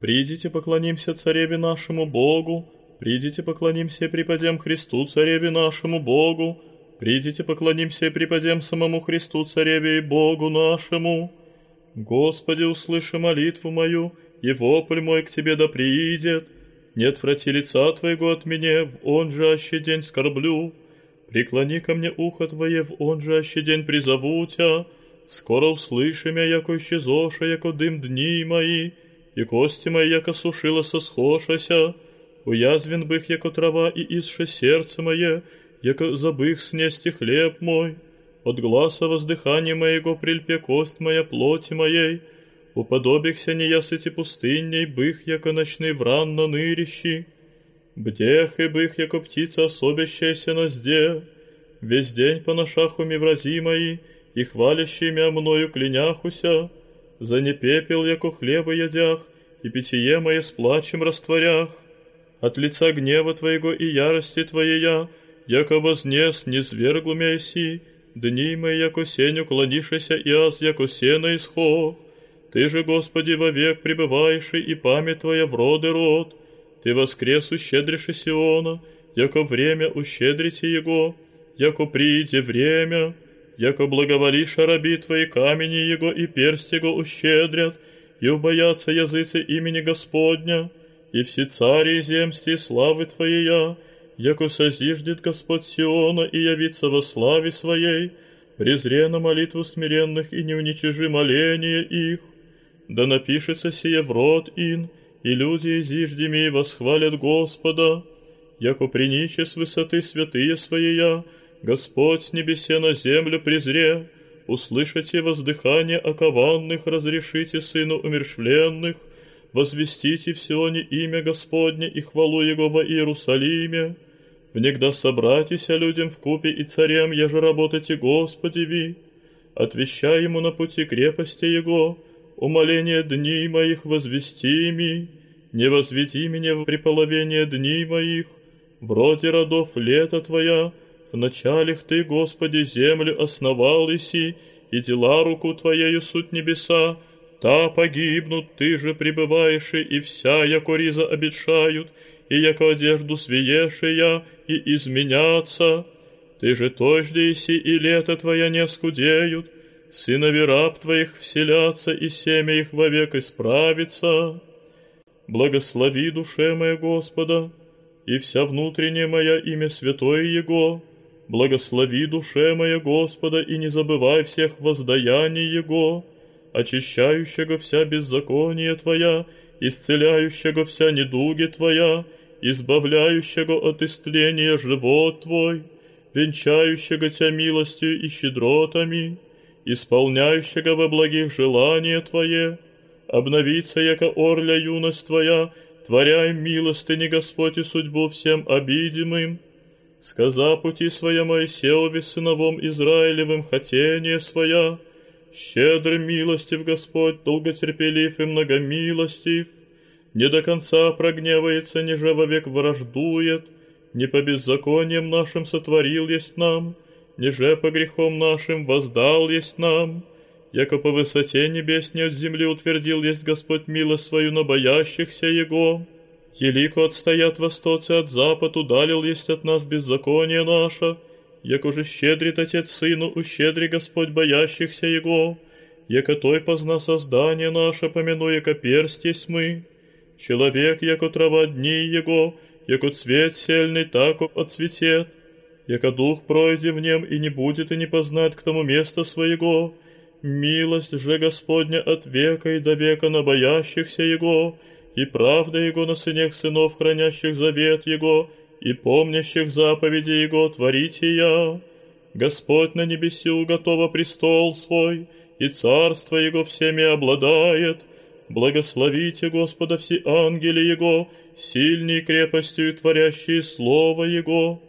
Придите, поклонимся цареве нашему Богу, придите, поклонимся и припадем Христу, цареве нашему Богу, придите, поклонимся и припадем самому Христу, цареве и Богу нашему. Господи, услыши молитву мою, и вопль мой к Тебе да приидет. Не отврати лица Твоего от меня, в он же аще день скорблю. Преклони ко мне ухо Твое, в он же аще день призову Тя. Скоро услыши меня, яко исчезоша, яко дым дни мои, и кости мои, яко сушилося схошася. Уязвен бых, яко трава, и исше сердце мое, яко забых снести хлеб мой. От гласа воздыхания моего прильпе кость моя плоти моей, уподобихся неясыти пустынней, бых, яко ночный вран на нырищи. Бдех и бых, яко птица особящаяся на зде, весь день по нашаху врази мои, и хвалящие мя мною кляняхуся, за не пепел, яко хлеба ядях, и питье мое с плачем растворях. От лица гнева Твоего и ярости Твоей яко вознес, не зверглу мя си, дни мои, яко сень уклонишися, и аз, яко сено исхох. Ты же, Господи, вовек пребываешь, и память Твоя в роды род. Ты воскрес ущедришь Сиона, яко время ущедрите Его, яко прииде время, яко благоволишь раби Твои камени Его и персть Его ущедрят, и убоятся языцы имени Господня, и все цари земсти славы Твоя, яко созиждет Господь Сиона и явится во славе Своей, презре на молитву смиренных и не уничижи моления их. Да напишется сие в рот ин, и люди изиждеми восхвалят Господа, яко приниче с высоты святые Своя, Господь небесе на землю презре, услышите воздыхание окованных, разрешите сыну умершвленных, возвестите в Сионе имя Господне и хвалу Его во Иерусалиме. Внегда собратися людям в купе и царям, еже работайте Господи ви, отвещай ему на пути крепости Его, умоление дней моих возвести ми, не возведи меня в приполовение дней моих, вроде родов лета Твоя, в началях Ты, Господи, землю основал иси, и дела руку Твоею суть небеса, та погибнут, Ты же пребываешь, и вся, яко риза обетшают, и яко одежду свиешия, и изменятся. Ты же тожде иси, и лето Твоя не скудеют, сынови раб Твоих вселятся, и семя их вовек исправится. Благослови душе моя Господа, и вся внутренняя моя имя святое Его, Благослови душе моя Господа, и не забывай всех воздаяний Его, очищающего вся беззаконие Твоя, исцеляющего вся недуги Твоя, избавляющего от истления живот Твой, венчающего Тебя милостью и щедротами, исполняющего во благих желания Твое, обновиться, яко орля юность Твоя, творяй милостыни Господь и судьбу всем обидимым, сказа пути своя Моисеове сыновом Израилевым хотение своя, щедрый милостив Господь, долготерпелив и многомилостив, не до конца прогневается, ниже вовек враждует, не по беззакониям нашим сотворил есть нам, ниже по грехом нашим воздал есть нам, яко по высоте небесней от земли утвердил есть Господь милость свою на боящихся Его, Елико отстоят востоцы от запад, удалил есть от нас беззаконие наше, як уже щедрит Отец Сыну, ущедри Господь боящихся Его, яко той позна создание наше, помянуя, яко персть есть мы. Человек, яко трава дни Его, яко цвет сельный, так отцветет, яко дух пройди в нем и не будет и не познать к тому места своего. Милость же Господня от века и до века на боящихся Его, и правда Его на сынях сынов, хранящих завет Его, и помнящих заповеди Его, творите я. Господь на небесю готово престол свой, и царство Его всеми обладает. Благословите Господа все ангели Его, сильней крепостью творящие Слово Его.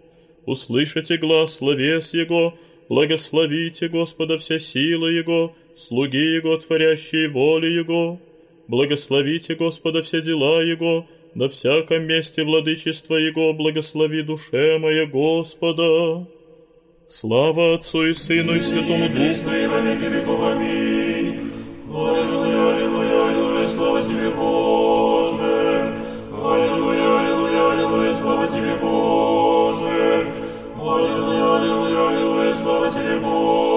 Услышите глаз словес Его, благословите Господа вся сила Его, слуги Его, творящие волю Его. Благословите Господа все дела Его, на всяком месте владычества Его благослови душе моя Господа. Слава Отцу и Сыну и Святому Духу. И во веки веков. Аминь. Аллилуйя, аллилуйя, аллилуйя, слава Тебе, Боже. Аллилуйя, аллилуйя, аллилуйя, слава Тебе, Боже. Аллилуйя, аллилуйя, аллилуйя, слава Тебе, Боже.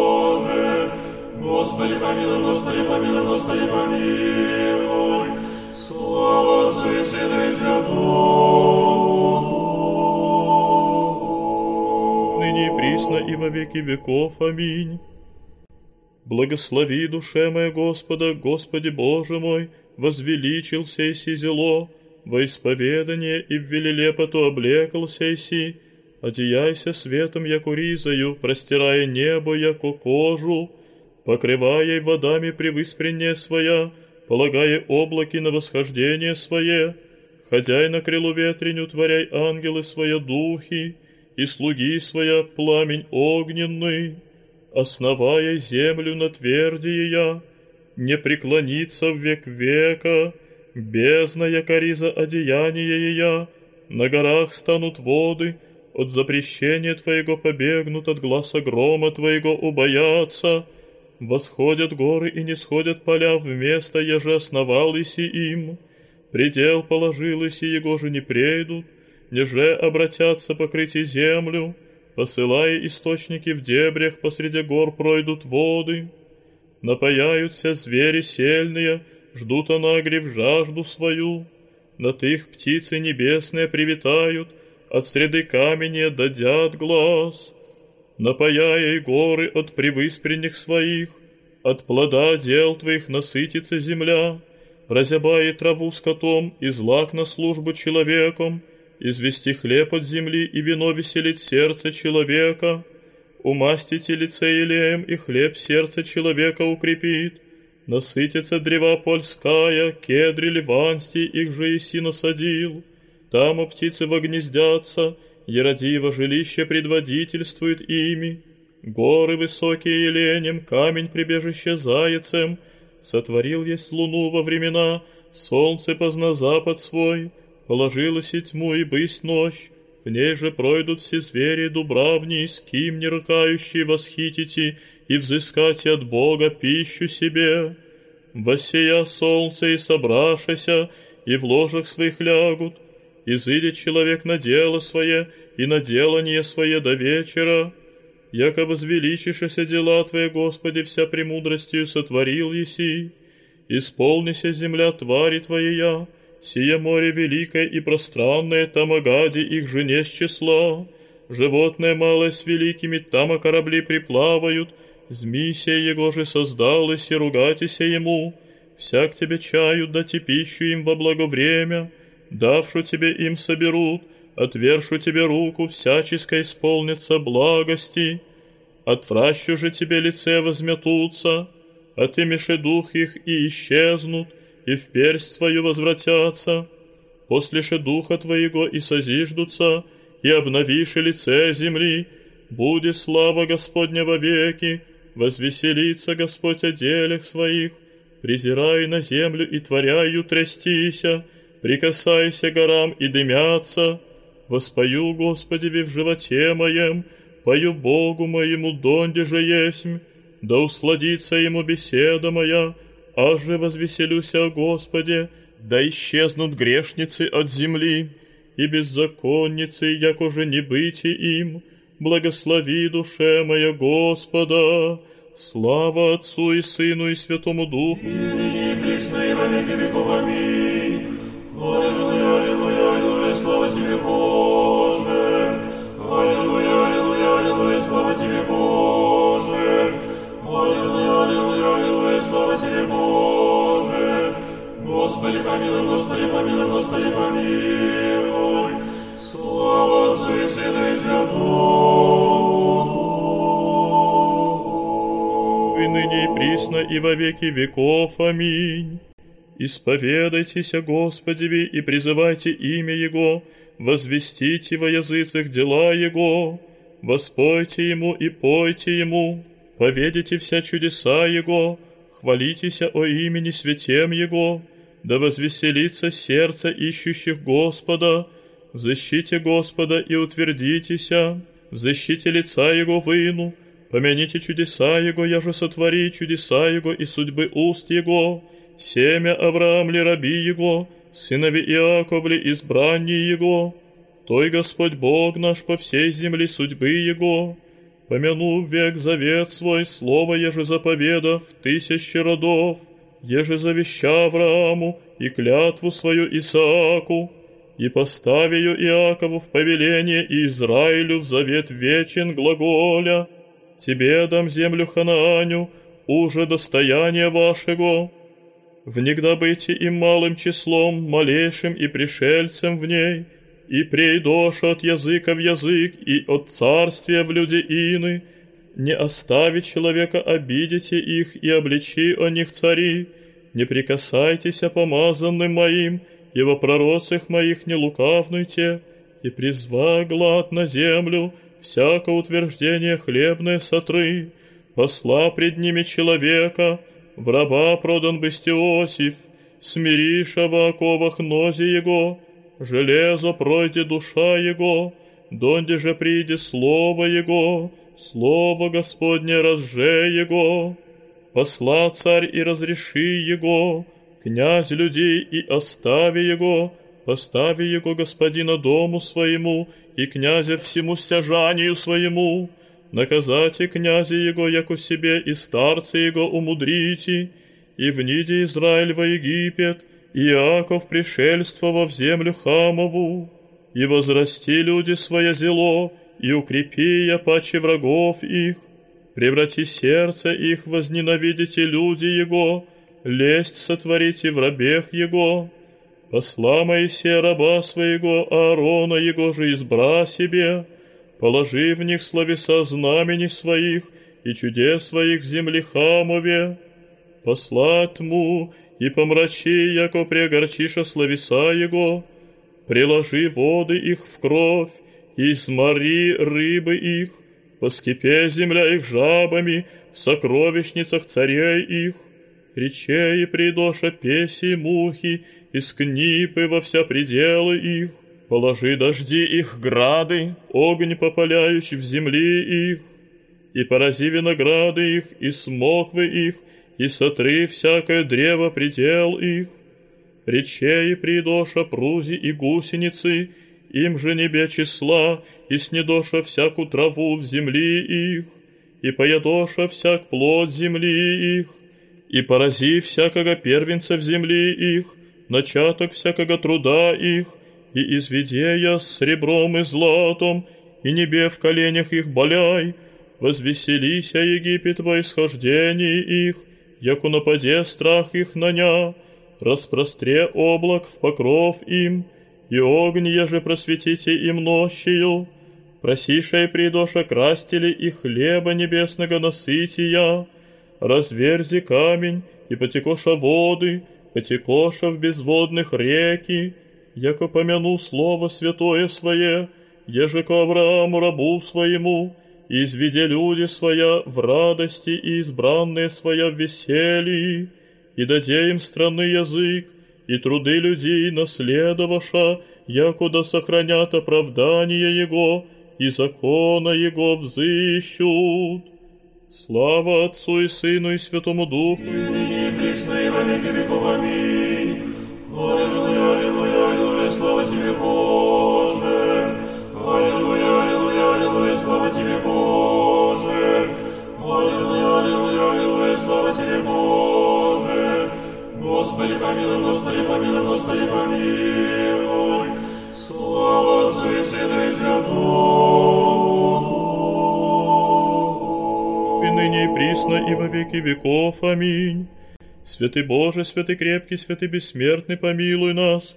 Господи помилуй, Господи помилуй, Господи помилуй. Слава Отцу и Сыну и Святому Духу. Ныне и присно и во веки веков. Аминь. Благослови, душе моя Господа, Господи Боже мой, возвеличил сей сизело, во исповедание и в велелепоту облекался сей си, одеяйся светом, яку ризою, простирая небо, яку кожу, покрывая водами превыспреннее своя, полагая облаки на восхождение свое, ходяй на крылу ветреню, творяй ангелы свои духи, и слуги своя пламень огненный, основая землю на твердие я, не преклониться в век века, бездна якориза одеяния я, на горах станут воды, от запрещения Твоего побегнут, от гласа грома Твоего убоятся, восходят горы и не сходят поля, вместо еже основал иси им, предел положил иси, его же не прейдут, неже обратятся покрыть землю, посылая источники в дебрях, посреди гор пройдут воды, напаяются звери сельные, ждут анагрев жажду свою, над их птицы небесные привитают, от среды камня дадят глаз, напаяя и горы от превыспренних своих, от плода дел твоих насытится земля, прозябая траву скотом и злак на службу человеком, извести хлеб от земли и вино веселит сердце человека, умастите лице елеем, и хлеб сердце человека укрепит, насытится древа польская, кедри ливанстий, их же Иси насадил, там у птицы вогнездятся, Еродиево жилище предводительствует ими, горы высокие еленем, камень прибежище заяцем, сотворил есть луну во времена, солнце позна запад свой, положилась и тьму и бысть ночь, в ней же пройдут все звери дубравни, с ким не рыкающие восхитите и взыскать от Бога пищу себе. Восея солнце и собрашася, и в ложах своих лягут, изыдет человек на дело свое и на делание свое до вечера. Яко возвеличишься дела Твои, Господи, вся премудростью сотворил еси. Исполнися земля твари Твоя, сие море великое и пространное, там огади их жене с числа. Животное малое с великими, там корабли приплавают, змей его же создалось и ругатися ему. Всяк тебе чаю, дати пищу им во благо время, давшу тебе им соберут, отвершу тебе руку, всяческа исполнится благости. Отвращу же тебе лице возметутся, отымеши дух их и исчезнут, и в персть свою возвратятся. После же духа твоего и созиждутся, и обновишь лице земли, будет слава Господня во веки, возвеселится Господь о делях своих, презирай на землю и творяю трястися, прикасайся горам и дымятся, воспою Господеве в животе моем, пою Богу моему, донде же есмь, да усладится ему беседа моя, аже возвеселюся о Господе, да исчезнут грешницы от земли, и беззаконницы, як уже не быть им, благослови душе моя Господа, слава Отцу и Сыну и Святому Духу. И ныне и присно и во веки веков. Аминь. Аллилуйя, аллилуйя, аллилуйя, слава Тебе, Боже. Аллилуйя, аллилуйя, аллилуйя, слава Тебе, Боже. Аллилуйя, аллилуйя, аллилуйя, слава Тебе, Боже. Господи, помилуй, Господи, помилуй, Господи, помилуй. Слава Отцу Духу. И ныне присно и во веки веков. Аминь. Исповедайтесь о Господеве и призывайте имя Его, возвестите во языцах дела Его, воспойте Ему и пойте Ему, поведите вся чудеса Его, хвалитесь о имени святем Его, да возвеселится сердце ищущих Господа, в защите Господа и утвердитеся, в защите лица Его выну, помяните чудеса Его, я же сотвори чудеса Его и судьбы уст Его, семя Авраам ли раби Его, сынови Иаков ли избранние Его, той Господь Бог наш по всей земле судьбы Его, помянув век завет свой, слово еже заповеда в тысячи родов, еже завеща Аврааму и клятву свою Исааку, и поставию Иакову в повеление и Израилю в завет вечен глаголя. Тебе дам землю Ханааню, уже достояние вашего. Внегда быйте им малым числом, малейшим и пришельцем в ней, и прейдош от языка в язык, и от царствия в люди ины, не остави человека обидите их и обличи о них цари, не прикасайтесь помазанным моим, и во пророцах моих не лукавнуйте, и призва глад на землю, всякое утверждение хлебное сотры, посла пред ними человека, в раба продан бысти Иосиф, смириша в оковах нози его, железо пройди душа его, донде же приди слово его, слово Господне разже его, посла царь и разреши его, князь людей и остави его, постави его господина дому своему и князя всему стяжанию своему, наказайте князя его, яко себе, и старца его умудрите, и вниде Израиль во Египет, и Иаков пришельствовав в землю Хамову, и возрасти люди свое зело, и укрепи я паче врагов их, преврати сердце их, возненавидите люди его, лесть сотворите в рабех его. Посла Моисея раба своего, Аарона его же избра себе, положи в них словеса знамени своих и чудес своих в земле Хамове. Посла тьму и помрачи, яко преогорчиша словеса его, приложи воды их в кровь, и смори рыбы их, поскипе земля их жабами, в сокровищницах царей их, речей придоша песи мухи, из книпы во вся пределы их, положи дожди их грады, огонь попаляющий в земли их, и порази винограды их, и смоквы их, и сотри всякое древо предел их, речей придоша прузи и гусеницы, им же небе числа, и снедоша всякую траву в земли их, и поядоша всяк плод земли их, и порази всякого первенца в земли их, начаток всякого труда их, и изведи я с сребром и златом, и небе в коленях их боляй, возвеселися Египет во исхождении их, яко нападе страх их наня, распростре облак в покров им, и огонь еже просветите им нощью, просиша и придоша крастили и хлеба небесного насытия, разверзи камень, и потекоша воды, потекоша в безводных реки, яко помяну слово святое свое, еже ко Аврааму рабу своему, изведе люди своя в радости и избранные своя в веселье, и даде им странный язык, и труды людей наследоваша, якуда сохранят оправдание Его, и закона Его взыщут. Слава Отцу и Сыну и Святому Духу. И ныне и присно и во веки веков. Аминь. Аллилуйя, аллилуйя, слава Тебе, Боже. Аллилуйя, аллилуйя, аллилуйя, слава Тебе, Боже. Аллилуйя, аллилуйя, аллилуйя, слава Тебе, Боже. Господи, помилуй, Господи, помилуй, Господи, помилуй. Слава Отцу и Сыну и Святому. И ныне и присно и во веки веков. Аминь. Святый Боже, святый крепкий, святый бессмертный, помилуй нас.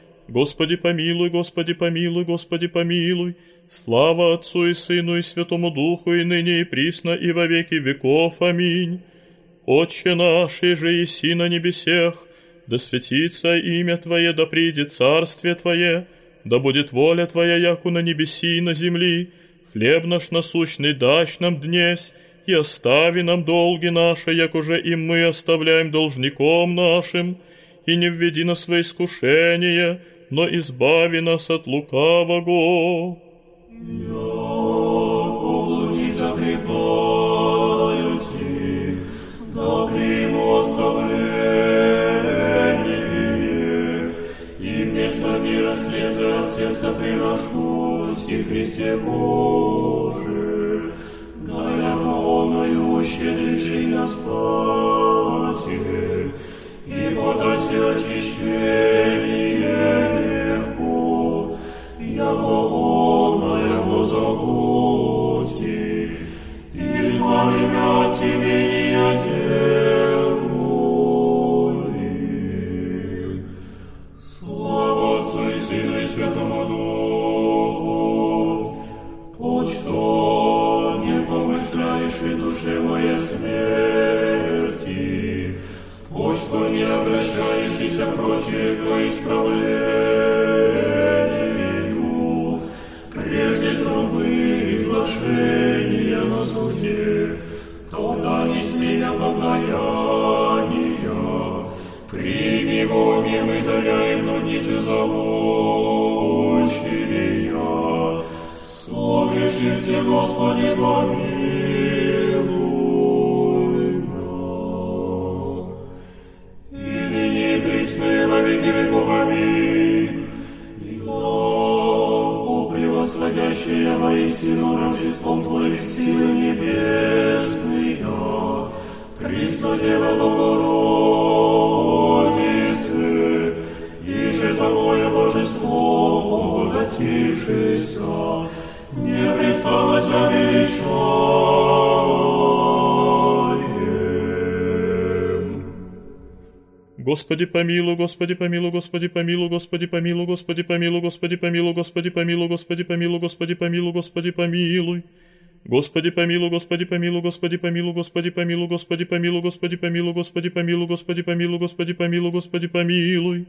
Господи, помилуй, Господи, помилуй, Господи, помилуй. Слава Отцу и Сыну и Святому Духу, и ныне и присно, и во веки веков. Аминь. Отче наш, и же на небесех, да светится имя Твое, да придет царствие Твое, да будет воля Твоя, яку на небеси и на земли. Хлеб наш насущный дашь нам днесь, и остави нам долги наши, як уже и мы оставляем должником нашим, и не введи нас во искушение, но избави нас от лукавого. Я не загребаю ти, да и вместо мира слезы от сердца приношу ти, Христе Боже, дай огонную щедриши на спасение, и подроси очищение, яко оное позабудьте, избавимя от имени Отец. мести обогаяния. Прими в уме мы даряем нуницы зовущие. Согрешите, Господи, помилуй меня. И ныне пресны во веки веков, аминь. Славящие воистину Рождеством Твоей силы небес. Христа Дева Богородицы, и же Тобое Божество, обогатившееся, не пристало Тебя. Господи помилуй, Господи помилуй, Господи помилуй, Господи помилуй, Господи помилуй, Господи помилуй, Господи помилуй, Господи помилуй, Господи помилуй, Господи помилуй. Господи помилуй, Господи помилуй, Господи помилуй, Господи помилуй, Господи помилуй, Господи помилуй, Господи помилуй, Господи помилуй, Господи помилуй, Господи помилуй.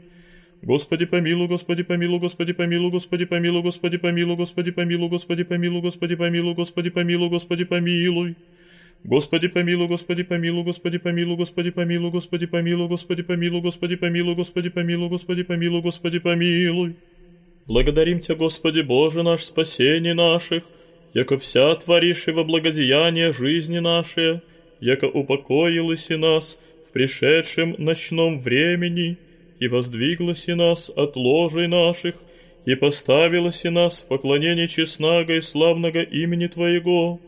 Господи помилуй, Господи помилуй, Господи помилуй, Господи помилуй, Господи помилуй, Господи помилуй, Господи помилуй, Господи помилуй, Господи помилуй, Господи помилуй. Господи помилуй, Господи помилуй, Господи помилуй, Господи помилуй, Господи помилуй, Господи помилуй, Господи помилуй, Господи помилуй, Господи помилуй, Господи помилуй. Благодарим Тебя, Господи Боже наш, спасение наших, яко вся творишь во благодеяние жизни нашей, яко упокоилась и нас в пришедшем ночном времени, и воздвиглась и нас от ложей наших, и поставилась и нас в поклонение честного и славного имени Твоего,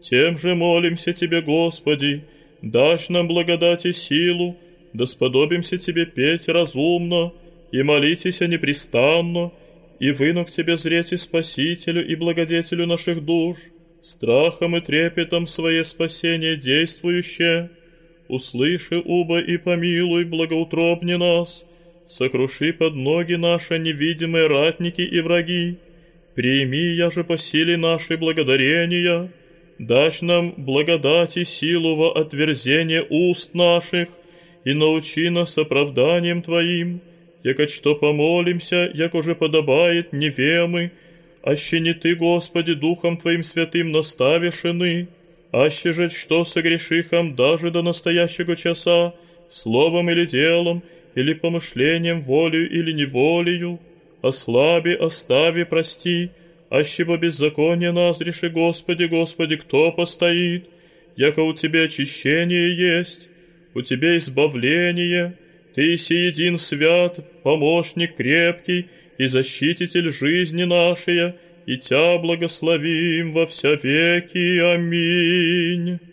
тем же молимся Тебе, Господи, дашь нам благодать и силу, да сподобимся Тебе петь разумно и молитесь непрестанно, и выну к Тебе зреть и Спасителю и Благодетелю наших душ, страхом и трепетом свое спасение действующее, услыши, уба, и помилуй, благоутробни нас, сокруши под ноги наши невидимые ратники и враги, прими, я же по силе нашей благодарения, дашь нам благодать и силу во отверзение уст наших, и научи нас оправданием Твоим, яко что помолимся, як уже подобает невемы, аще не Ты, Господи, Духом Твоим святым наставишены, аще же что согрешихам даже до настоящего часа, словом или делом, или помышлением, волею или неволею, ослаби, остави, прости, аще во беззаконие нас реши, Господи, Господи, кто постоит, яко у Тебя очищение есть, у Тебя избавление, Ты си един свят, помощник крепкий и защититель жизни нашей, и Тя благословим во вся веки. Аминь.